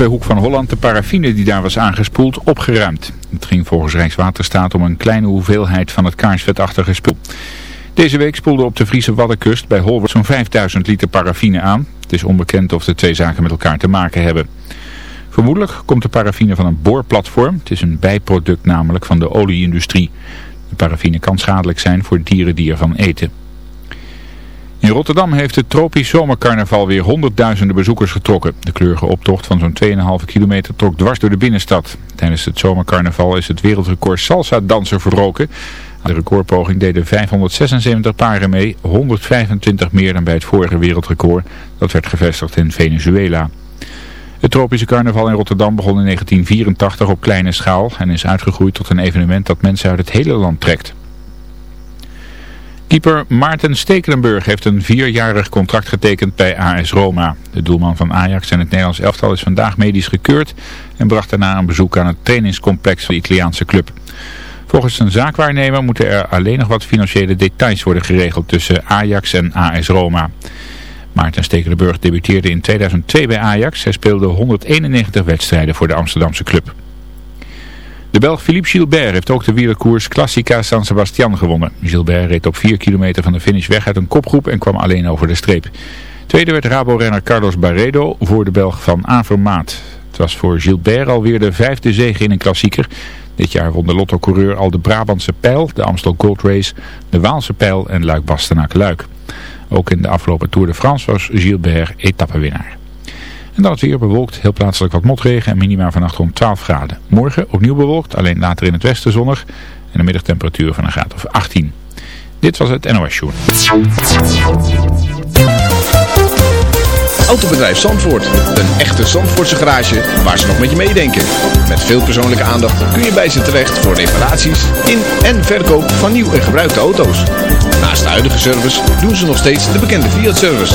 bij Hoek van Holland de paraffine die daar was aangespoeld opgeruimd. Het ging volgens Rijkswaterstaat om een kleine hoeveelheid van het kaarsvetachtige spul. Deze week spoelde op de Friese Waddenkust bij Holwert zo'n 5000 liter paraffine aan. Het is onbekend of de twee zaken met elkaar te maken hebben. Vermoedelijk komt de paraffine van een boorplatform. Het is een bijproduct namelijk van de olieindustrie. De paraffine kan schadelijk zijn voor dieren die ervan eten. In Rotterdam heeft het tropisch zomercarnaval weer honderdduizenden bezoekers getrokken. De kleurige optocht van zo'n 2,5 kilometer trok dwars door de binnenstad. Tijdens het zomercarnaval is het wereldrecord salsa-danser verroken. de recordpoging deden 576 paren mee, 125 meer dan bij het vorige wereldrecord. Dat werd gevestigd in Venezuela. Het tropische carnaval in Rotterdam begon in 1984 op kleine schaal en is uitgegroeid tot een evenement dat mensen uit het hele land trekt. Keeper Maarten Stekelenburg heeft een vierjarig contract getekend bij AS Roma. De doelman van Ajax en het Nederlands elftal is vandaag medisch gekeurd en bracht daarna een bezoek aan het trainingscomplex van de Italiaanse club. Volgens een zaakwaarnemer moeten er alleen nog wat financiële details worden geregeld tussen Ajax en AS Roma. Maarten Stekelenburg debuteerde in 2002 bij Ajax. Hij speelde 191 wedstrijden voor de Amsterdamse club. De Belg Philippe Gilbert heeft ook de wielerkoers Classica San Sebastian gewonnen. Gilbert reed op 4 kilometer van de finish weg uit een kopgroep en kwam alleen over de streep. Tweede werd Rabo-renner Carlos Barredo voor de Belg van Avermaat. Het was voor Gilbert alweer de vijfde zege in een klassieker. Dit jaar won de lottocoureur al de Brabantse Pijl, de Amstel Gold Race, de Waalse Pijl en Luik-Bastenaak-Luik. Ook in de afgelopen Tour de France was Gilbert etappenwinnaar. En dan het weer bewolkt, heel plaatselijk wat motregen en minima vannacht rond 12 graden. Morgen opnieuw bewolkt, alleen later in het westen zonnig en een middagtemperatuur van een graad of 18. Dit was het NOS Show. Autobedrijf Zandvoort. Een echte Zandvoortse garage waar ze nog met je meedenken. Met veel persoonlijke aandacht kun je bij ze terecht voor reparaties in en verkoop van nieuw en gebruikte auto's. Naast de huidige service doen ze nog steeds de bekende Fiat-service.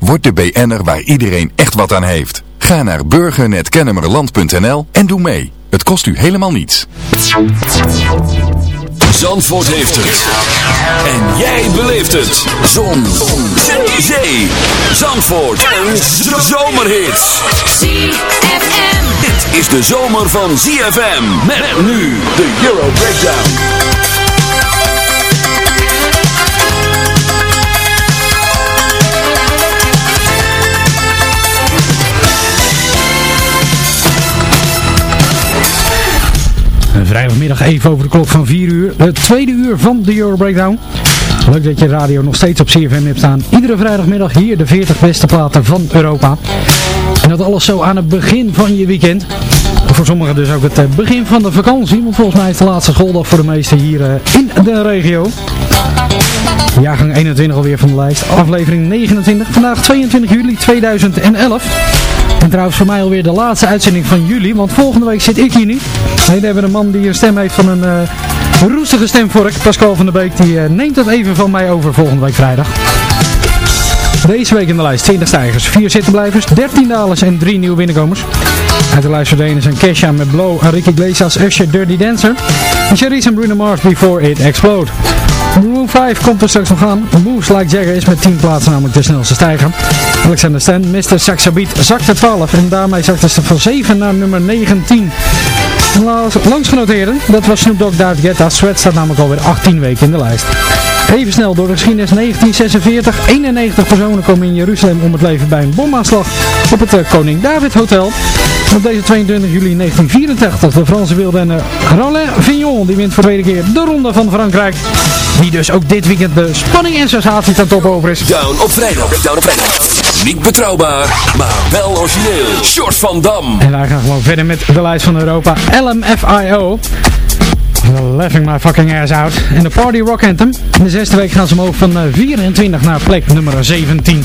Word de BN'er waar iedereen echt wat aan heeft. Ga naar burgernetkennemerland.nl en doe mee. Het kost u helemaal niets. Zandvoort heeft het. En jij beleeft het. Zon. Zon. Zee. Zee. Zandvoort. Een zomerhit. ZFM. Dit is de zomer van ZFM. Met nu de Euro Breakdown. Vrijdagmiddag even over de klok van 4 uur. Het tweede uur van de Euro Breakdown. Leuk dat je radio nog steeds op CFM hebt staan. Iedere vrijdagmiddag hier de 40 beste platen van Europa. En dat alles zo aan het begin van je weekend. Voor sommigen dus ook het eh, begin van de vakantie. Want volgens mij is de laatste schooldag voor de meesten hier eh, in de regio. Jaargang 21 alweer van de lijst. Aflevering 29. Vandaag 22 juli 2011. En trouwens voor mij alweer de laatste uitzending van juli. Want volgende week zit ik hier niet. Nee, hebben we een man die een stem heeft van een uh, roestige stemvork. Pascal van der Beek. Die uh, neemt dat even van mij over volgende week vrijdag. Deze week in de lijst 20 stijgers, 4 zittenblijvers, 13 dalers en 3 nieuwe binnenkomers. Uit de lijst verdwenen zijn Kesha met Blow, Ricky Iglesias, Usher, Dirty Dancer. En Charisse en Bruno Mars Before It Explode. Maroon 5 komt er straks nog aan. Moves Like Jagger is met 10 plaatsen namelijk de snelste stijger. Alexander Stan, Mr. Saxabeat, zakte 12 en daarmee zakte ze van 7 naar nummer 19. Langs genoteerd, dat was Snoop Dogg David Guetta. Sweat staat namelijk alweer 18 weken in de lijst. Even snel door de geschiedenis 1946. 91 personen komen in Jeruzalem om het leven bij een bomaanslag op het eh, Koning David Hotel. Op deze 22 juli 1984 de Franse wielrenner Roland Vignon. Die wint voor de tweede keer de Ronde van Frankrijk. Die dus ook dit weekend de spanning en sensatie ten top over is. Down op vrijdag. Down op vrijdag. Niet betrouwbaar, maar wel origineel. Short van Dam. En wij gaan gewoon verder met de lijst van Europa. LMFIO. Laughing my fucking ass out. En de Party Rock Anthem. In de zesde week gaan ze omhoog van eh, 24 naar plek nummer 17.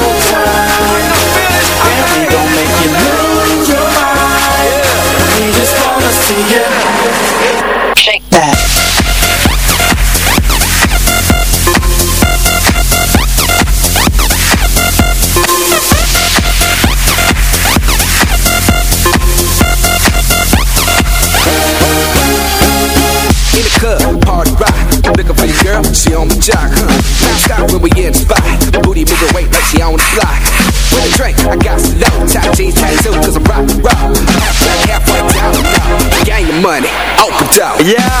Yeah.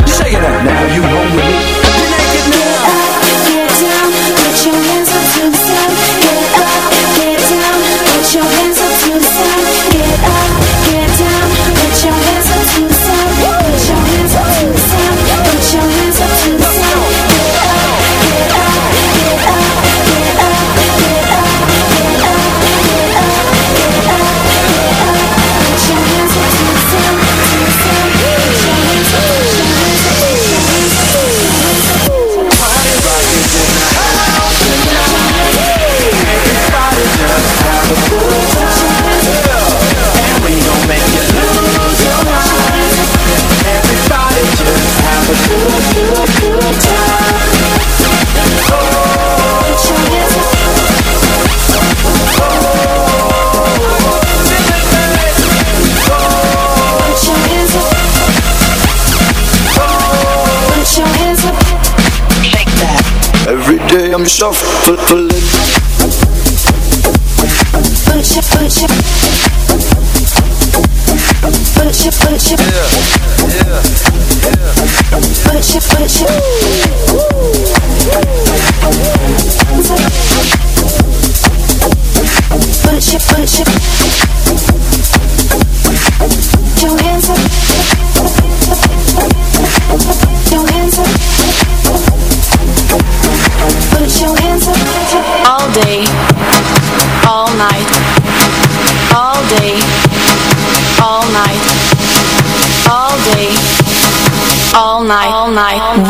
now you know. I'm shuffling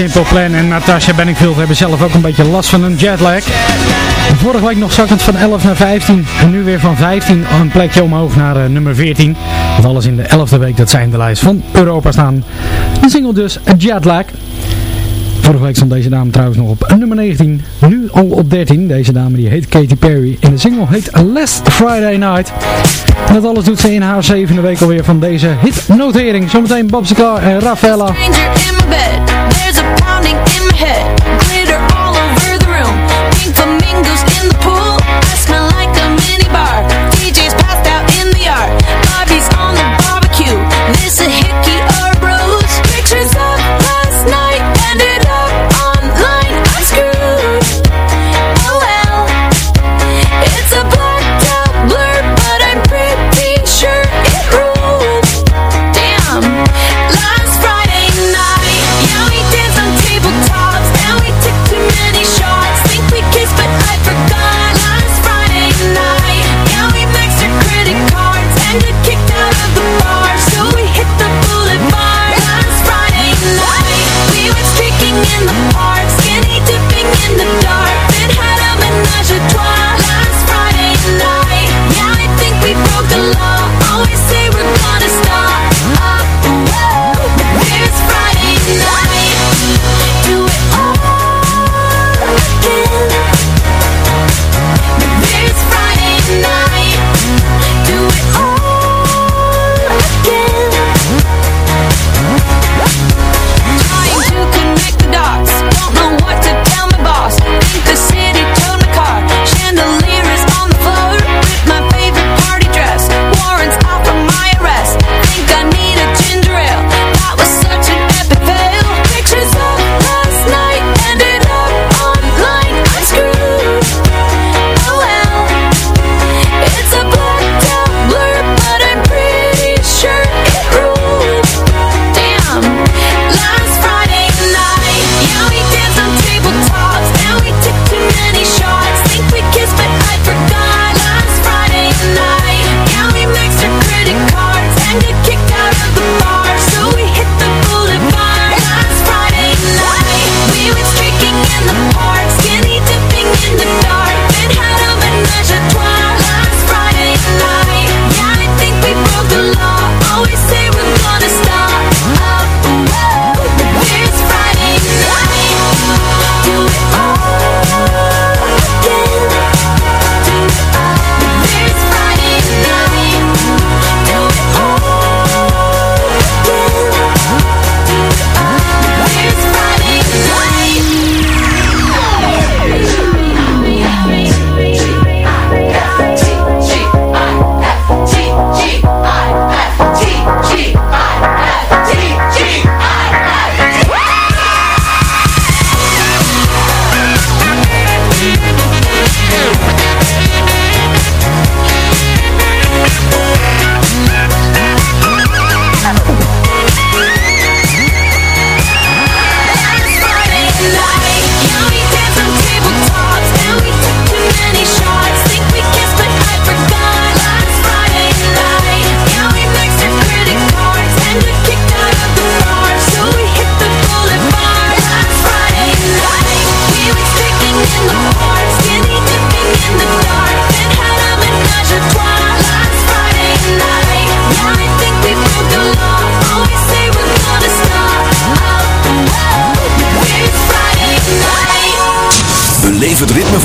Simple Plan en Natasha Benningfield hebben zelf ook een beetje last van een jetlag. Vorige week nog zakkend van 11 naar 15. En nu weer van 15 een plekje omhoog naar eh, nummer 14. Want alles in de 11e week dat zij in de lijst van Europa staan. Een single dus, Jetlag. Vorige week stond deze dame trouwens nog op nummer 19. Nu al op 13. Deze dame die heet Katy Perry. En de single heet Last Friday Night. Net dat alles doet ze in haar zevende week alweer van deze hit notering. Zometeen Bob Sinclair en Rafaela.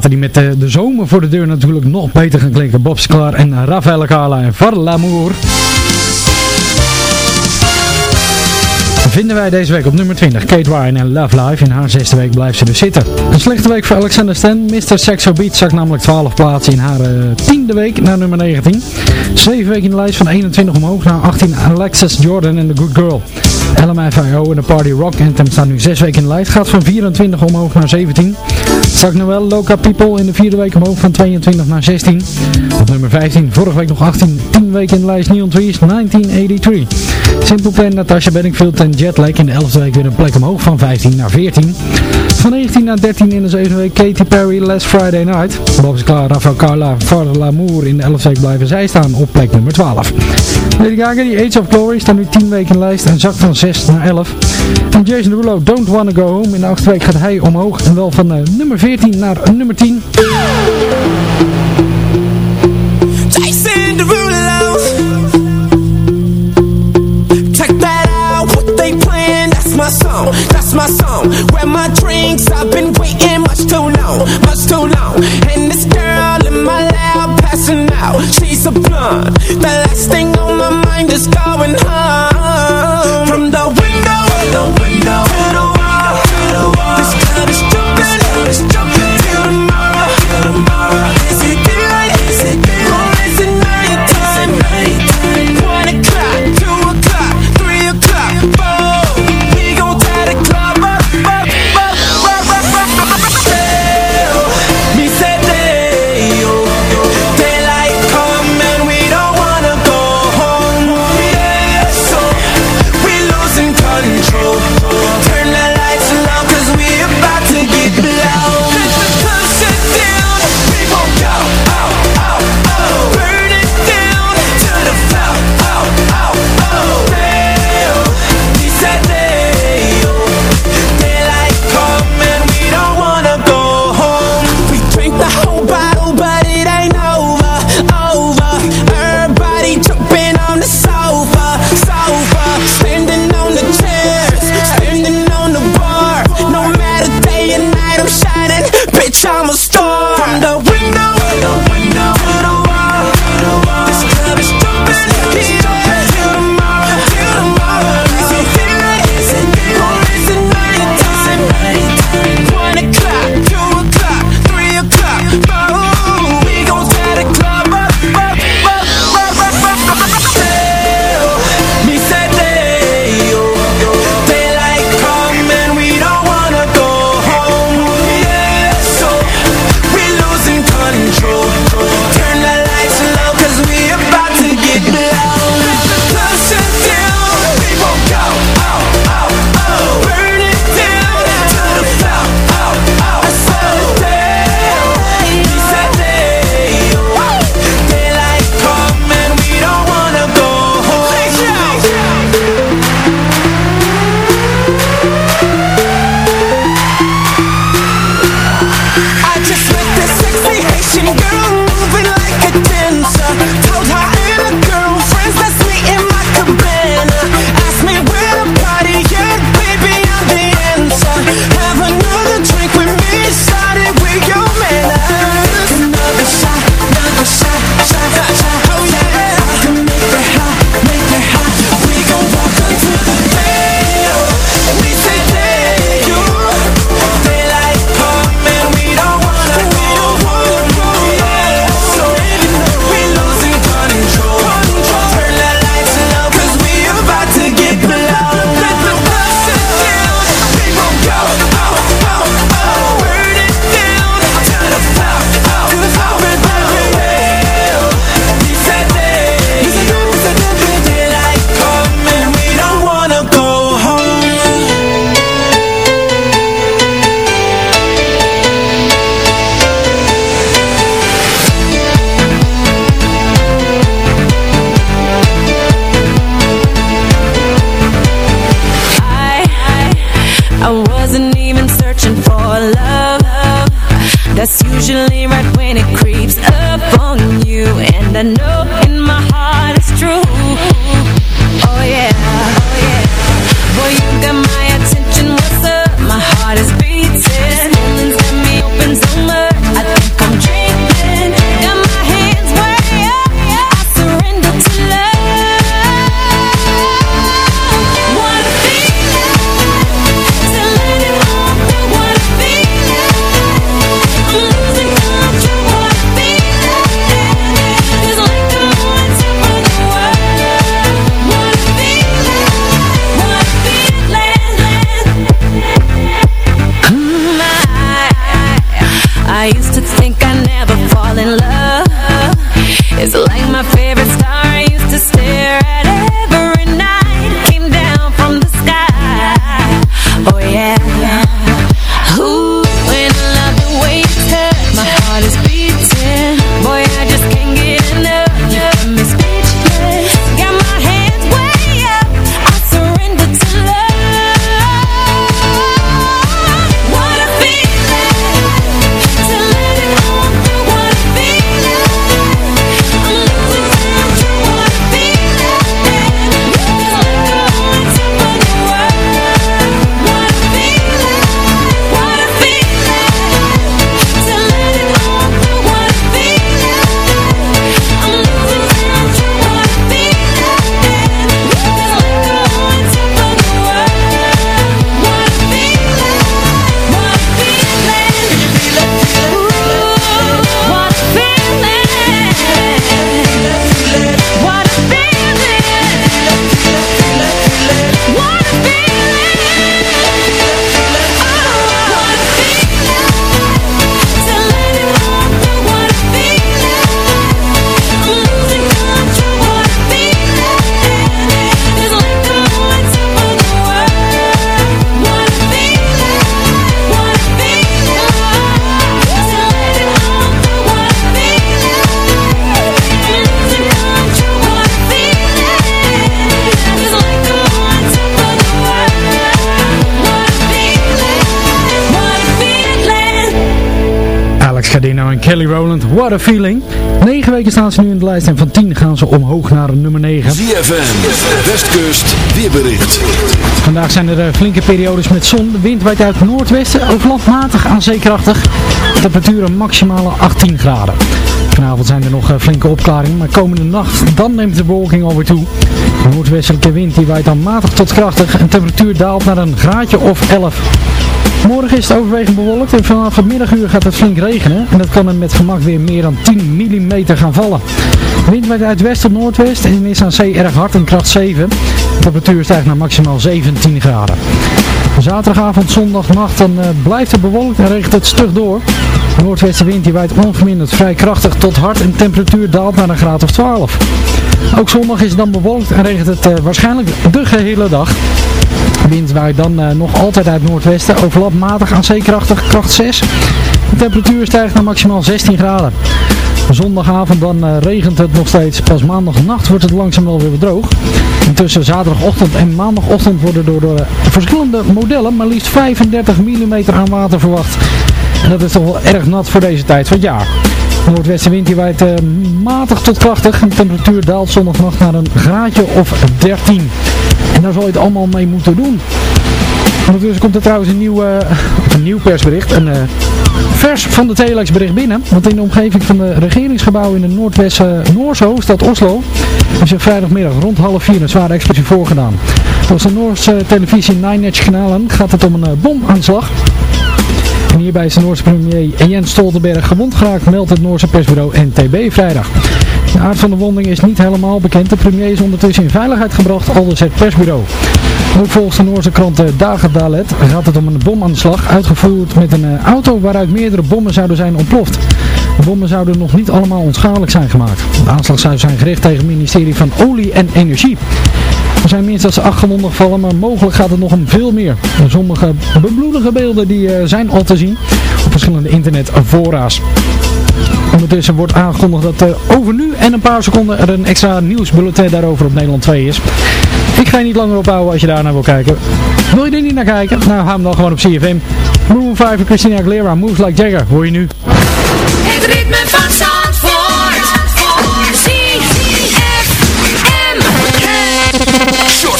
platen die met de, zomer voor de deur natuurlijk nog beter gaan klinken. Bob Sinclair en Rafael Carla en Var l'amour. Vinden wij deze week op nummer 20 Kate Ryan en Love Life. In haar zesde week blijft ze dus zitten. Een slechte week voor Alexander Stan. Mr. Sexo Beat zakt namelijk 12 plaatsen in haar uh, tiende week naar nummer 19. 7 weken in de lijst van 21 omhoog naar 18 Alexis Jordan en The Good Girl. LMFAO en de Party Rock Anthem staan nu 6 weken in de lijst. Gaat van 24 omhoog naar 17. Zak Noel Loca People in de vierde week omhoog van 22 naar 16. Op nummer 15, vorige week nog 18, 10 weken in de lijst Neon Trees 1983. Simple Plan, Natasha Bedingfield en Jetlag in de 11e week weer een plek omhoog van 15 naar 14. Van 19 naar 13 in de 7e week Katy Perry, Last Friday Night. Bob Klaar, Rafael Carla, Father Lamour in de 11e week blijven zij staan op plek nummer 12. Lady Gaga, die Age of Glory, staat nu 10 weken in lijst en zakt van 6 naar 11. En Jason Derulo, Don't Wanna Go Home. In de 8e week gaat hij omhoog en wel van uh, nummer 14 naar nummer 10. Jason Derulo that's my song, that's my song. Where my drinks, I've been waiting much too long, much too long. And this girl in my lap passing out, she's a blonde. The last thing what a feeling. Negen weken staan ze nu in de lijst en van 10 gaan ze omhoog naar nummer 9. ZFM, Westkust, weerbericht. Vandaag zijn er eh, flinke periodes met zon. De wind waait uit het noordwesten, overlandmatig aan zeekrachtig. Temperatuur een maximale 18 graden. Vanavond zijn er nog eh, flinke opklaringen, maar komende nacht dan neemt de bewolking alweer toe. De noordwestelijke wind die waait dan matig tot krachtig en temperatuur daalt naar een graadje of 11. Morgen is het overwegend bewolkt en vanaf het middaguur gaat het flink regenen. En dat kan er met gemak weer meer dan 10 mm gaan vallen. De wind waait uit west tot noordwest en is aan zee erg hard en kracht 7. Temperatuur stijgt naar maximaal 17 graden. Zaterdagavond, zondagnacht, dan eh, blijft het bewolkt en regent het stug door. De noordwestenwind die waait onverminderd vrij krachtig tot hard en temperatuur daalt naar een graad of 12. Ook zondag is het dan bewolkt en regent het eh, waarschijnlijk de gehele dag. De wind waait dan eh, nog altijd uit noordwesten, overlap matig aan zeekrachtig, kracht 6. De temperatuur stijgt naar maximaal 16 graden. Zondagavond dan eh, regent het nog steeds. Pas maandagnacht wordt het langzaam wel weer droog. En tussen zaterdagochtend en maandagochtend worden door de verschillende modellen maar liefst 35 mm aan water verwacht. En dat is toch wel erg nat voor deze tijd van het jaar. Noordwestenwind die waait eh, matig tot krachtig. De temperatuur daalt zondagnacht naar een graadje of 13. En daar zal je het allemaal mee moeten doen. Ondertussen komt er trouwens een nieuw, eh, nieuw persbericht. Een vers van de Telex bericht binnen. Want in de omgeving van de regeringsgebouw in de noordwest Noorse hoofdstad Oslo is er vrijdagmiddag rond half vier een zware explosie voorgedaan. Volgens de Noorse televisie Nine Edge kanalen gaat het om een eh, bomaanslag. Hierbij is de Noorse premier Jens Stoltenberg gewond geraakt, meldt het Noorse persbureau NTB vrijdag. De aard van de wonding is niet helemaal bekend. De premier is ondertussen in veiligheid gebracht, aldus het persbureau. Ook volgens de Noorse krant Dagerdalet gaat het om een bomaanslag uitgevoerd met een eh, auto waaruit meerdere bommen zouden zijn ontploft. De bommen zouden nog niet allemaal onschadelijk zijn gemaakt. De aanslag zou zijn gericht tegen het ministerie van Olie en Energie. Er zijn minstens acht gewonden gevallen, maar mogelijk gaat het nog om veel meer. Sommige bebloedige beelden die eh, zijn al te zien op verschillende internetfora's. Ondertussen wordt aangekondigd dat uh, over nu en een paar seconden er een extra nieuwsbulletin daarover op Nederland 2 is. Ik ga je niet langer ophouden als je daar naar wil kijken. Wil je er niet naar kijken? Nou, hou hem dan gewoon op CFM. Maroon 5 en Christina Aguilera, Moves Like Jagger, hoor je nu.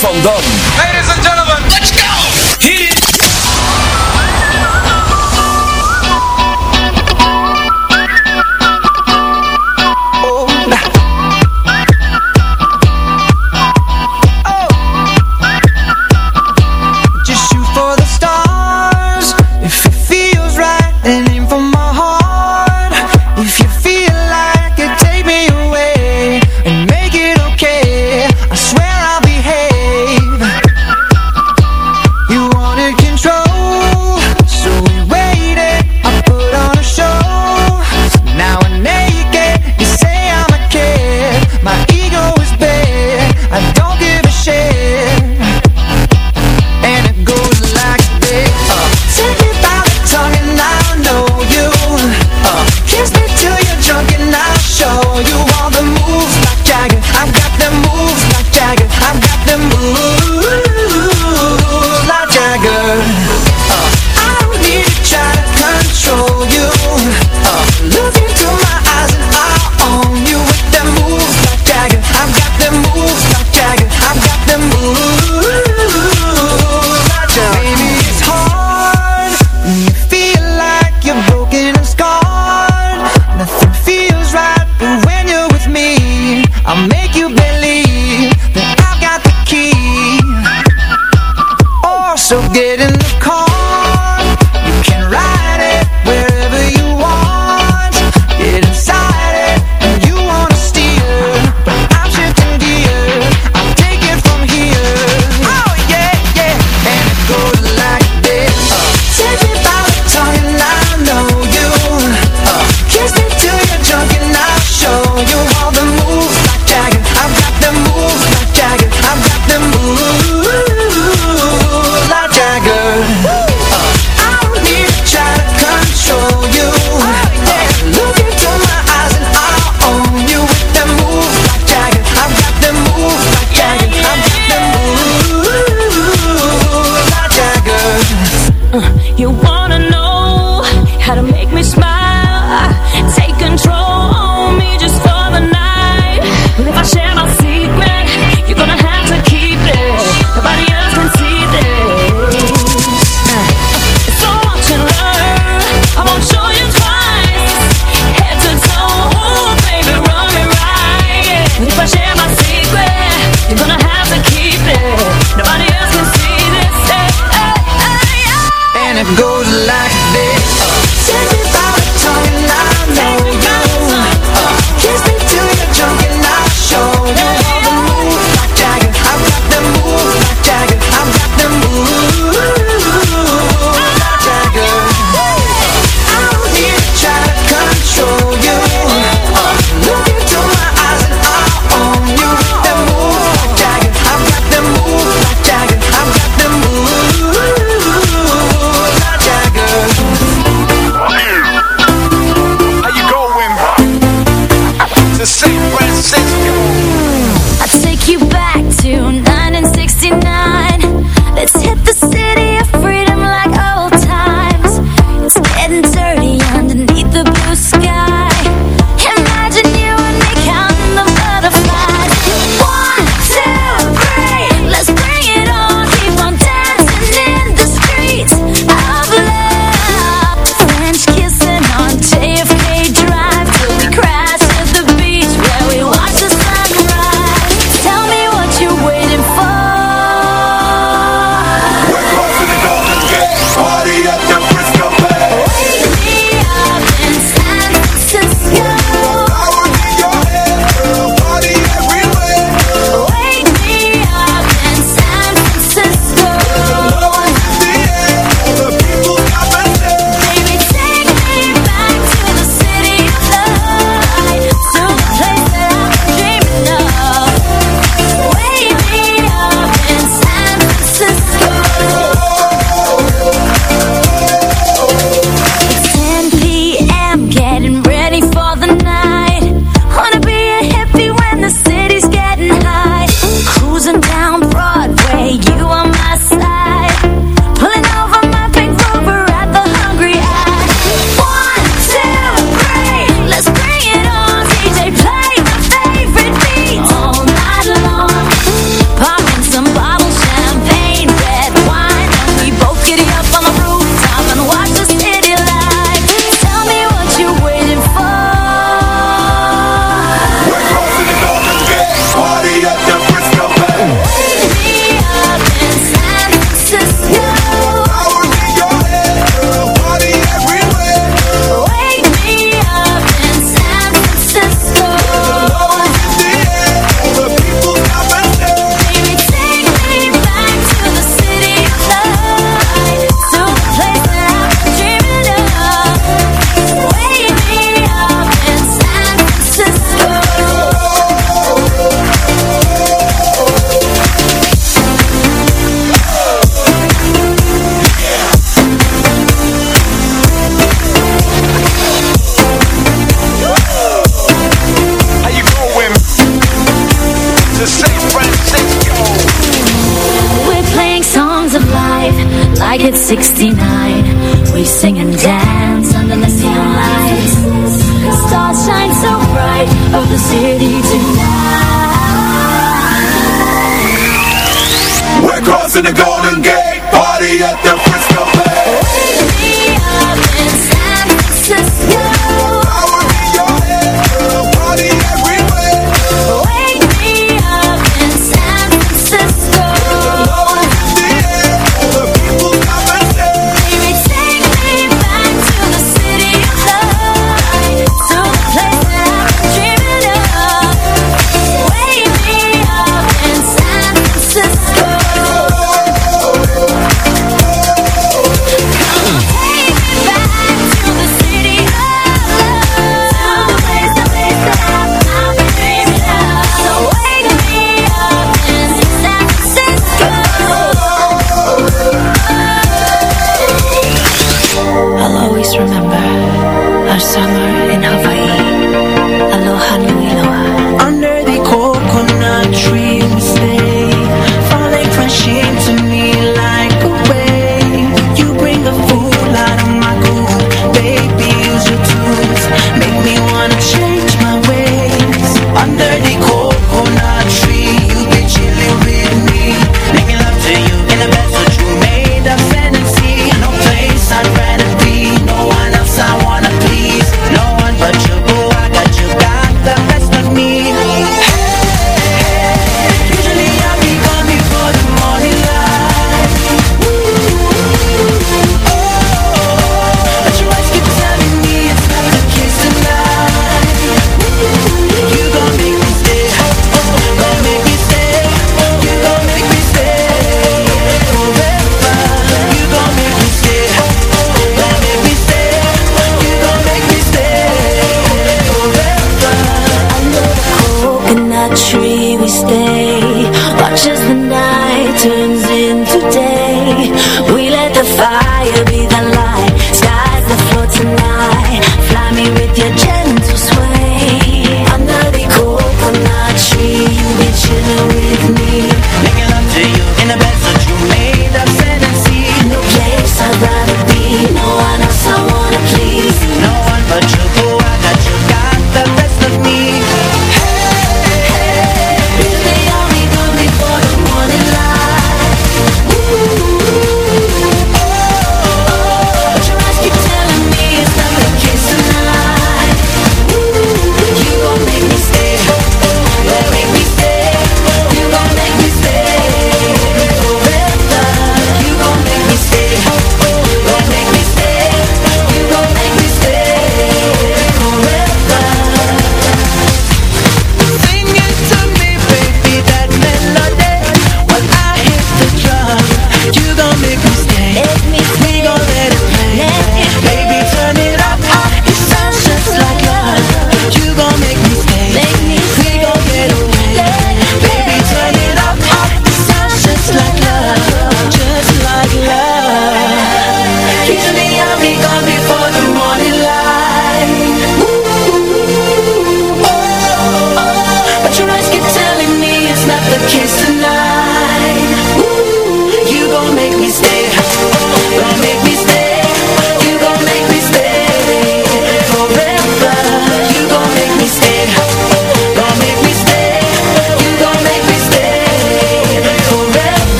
Van Dam.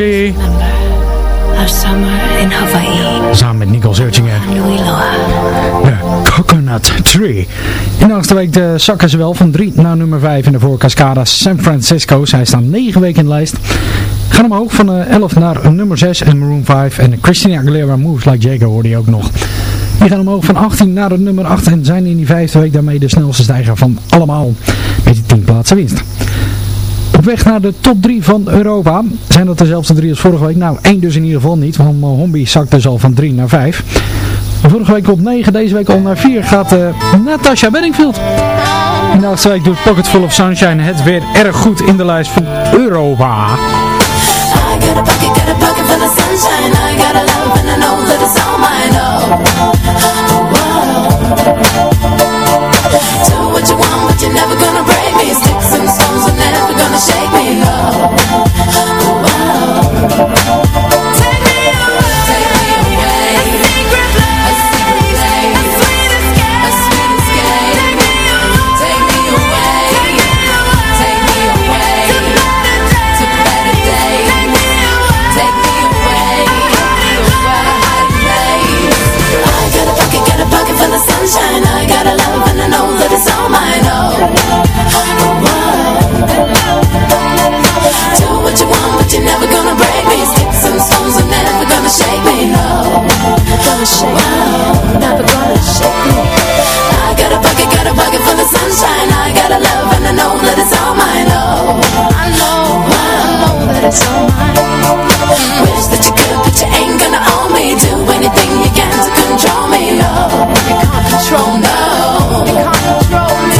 In. Samen met Nicole Searchinger. De Coconut Tree. In de achtste week de zakken ze wel van 3 naar nummer 5 in de voor Cascada San Francisco. Zij staan 9 weken in de lijst. Gaan omhoog van eh, 11 naar nummer 6 en Maroon 5. En Christina Aguilera Moves Like Jago hoorde je ook nog. Die gaan omhoog van 18 naar de nummer 8 en zijn in die vijfde week daarmee de snelste stijger van allemaal. Met die 10 plaatsen winst. Op weg naar de top 3 van Europa. Zijn dat dezelfde drie als vorige week? Nou, één dus in ieder geval niet. Want Mohombi zakt dus al van 3 naar 5. Vorige week op 9, deze week al naar 4 gaat uh, Natasha Bedingfield. In de achtste week doet Pocket Full of Sunshine het weer erg goed in de lijst van Europa. I Oh. Gonna shake me, never gonna shake me. I got a pocket, got a full of sunshine. I got a love and I know that it's all mine. Oh, I know, I know that it's all mine. Wish that you could, but you ain't gonna me. Do anything you can to control me. Oh, you can't control, no, you can't control me.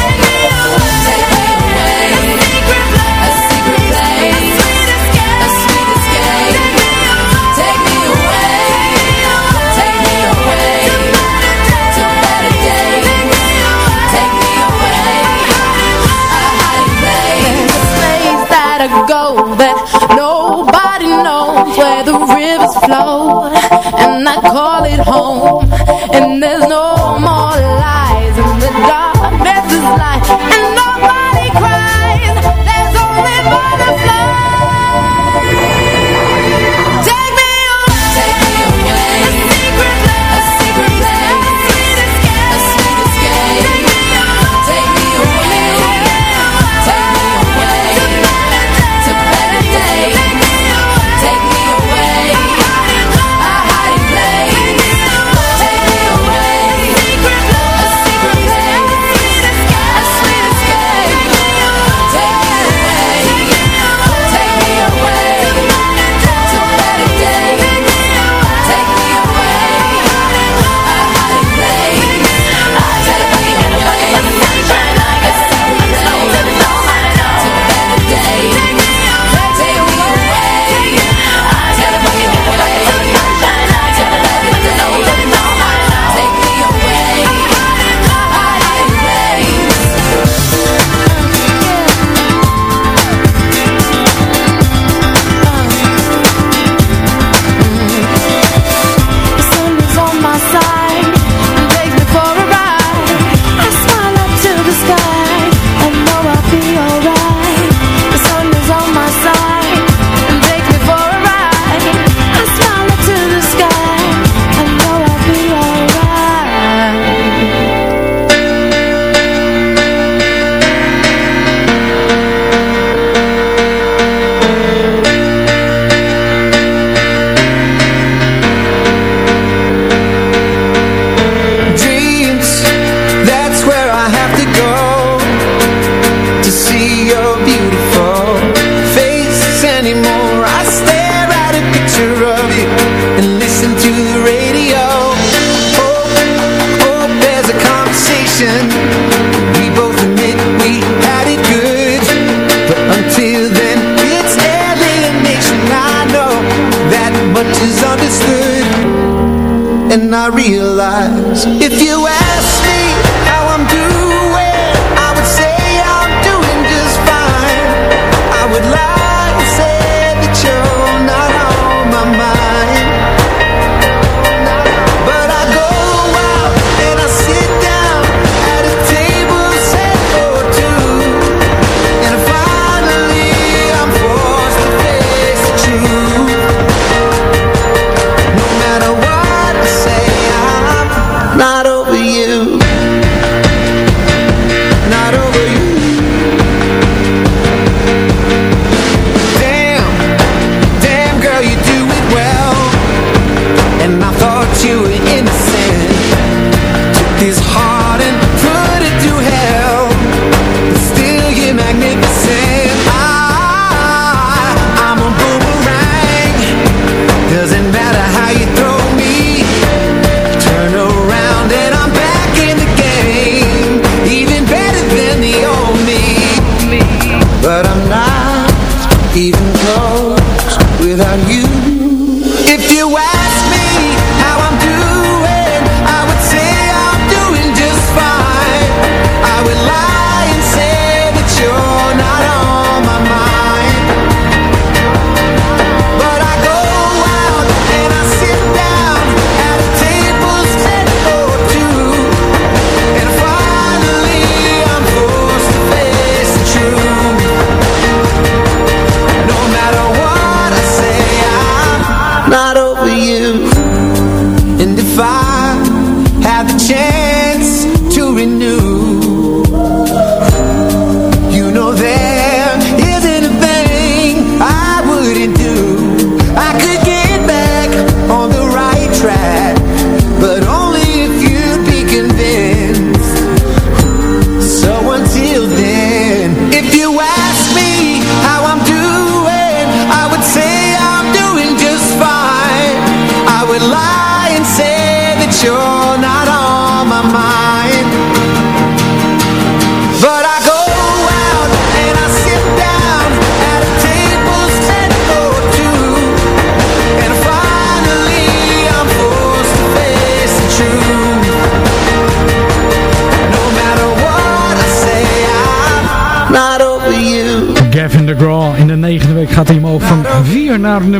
without you.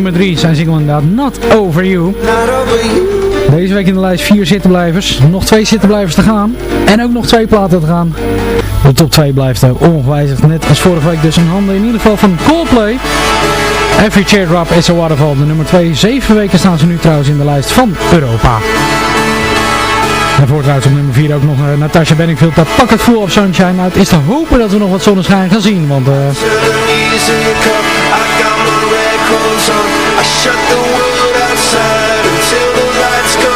nummer 3. Zijn single inderdaad Not Over You. Deze week in de lijst 4 zittenblijvers. Nog 2 zittenblijvers te gaan. En ook nog 2 platen te gaan. De top 2 blijft ongewijzigd. Net als vorige week dus een handen. In ieder geval van Coldplay. Every Teardrop is a Waterfall. De nummer 2. 7 weken staan ze nu trouwens in de lijst van Europa. En vooruit op nummer 4 ook nog Natasha Benningfield. Dat pak het voel op Sunshine. Nou, het is te hopen dat we nog wat zonneschijn gaan zien. Want... Eh, shut the world outside until the lights go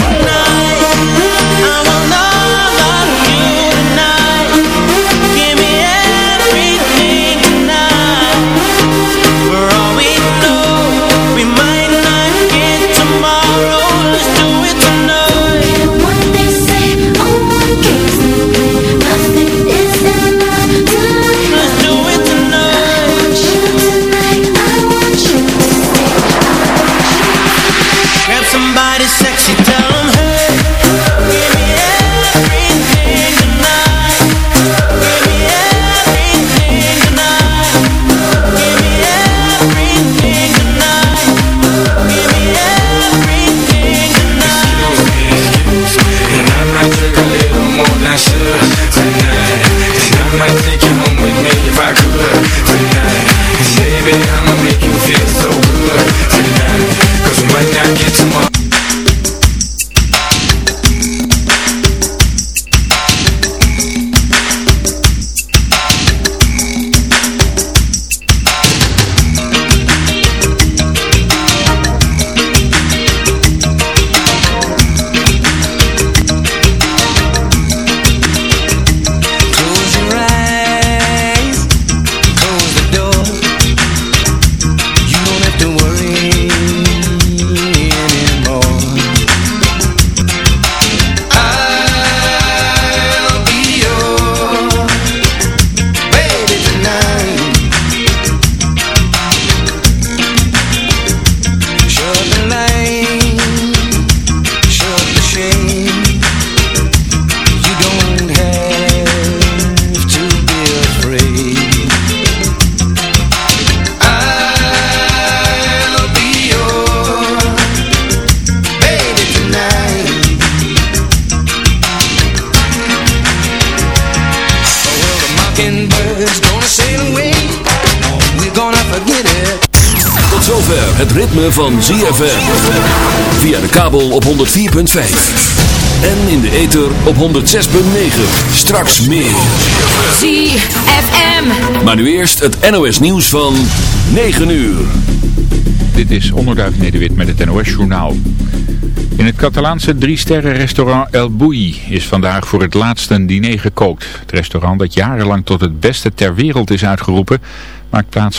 En in de ether op 106.9. Straks meer. ZFM. Maar nu eerst het NOS nieuws van 9 uur. Dit is Onderduik Nederwit met het NOS Journaal. In het Catalaanse drie-sterren restaurant El Bouilly is vandaag voor het laatst een diner gekookt. Het restaurant dat jarenlang tot het beste ter wereld is uitgeroepen, maakt plaats